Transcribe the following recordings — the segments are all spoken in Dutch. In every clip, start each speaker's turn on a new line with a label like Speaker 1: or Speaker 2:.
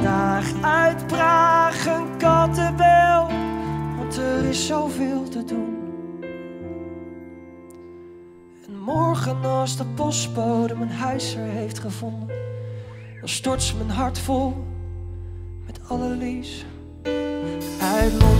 Speaker 1: Vandaag uit Praag een kattenbel, want er is zoveel te doen. En morgen als de postbode mijn huis weer heeft gevonden, dan stort ze mijn hart vol met alle lies uit.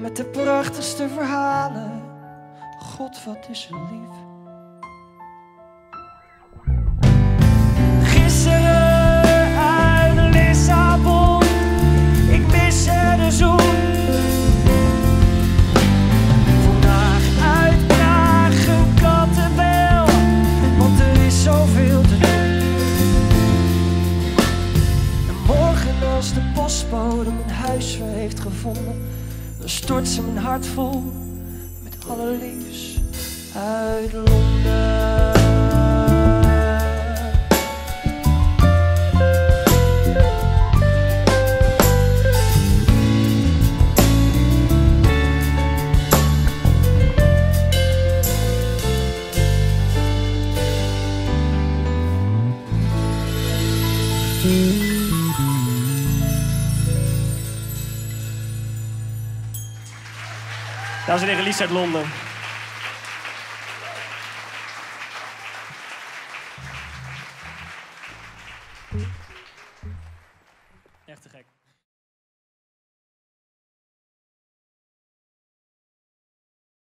Speaker 1: Met de prachtigste verhalen. God, wat is ze lief. Gisteren uit Lissabon. Ik mis er de zon. Vandaag uit Praag een kattenbel. Want er is zoveel te doen. En morgen als de postbode mijn huis weer heeft gevonden, dan stort ze mijn hart vol met allerliefst uit Londen.
Speaker 2: Dames en heren, Lies uit Londen. Te gek.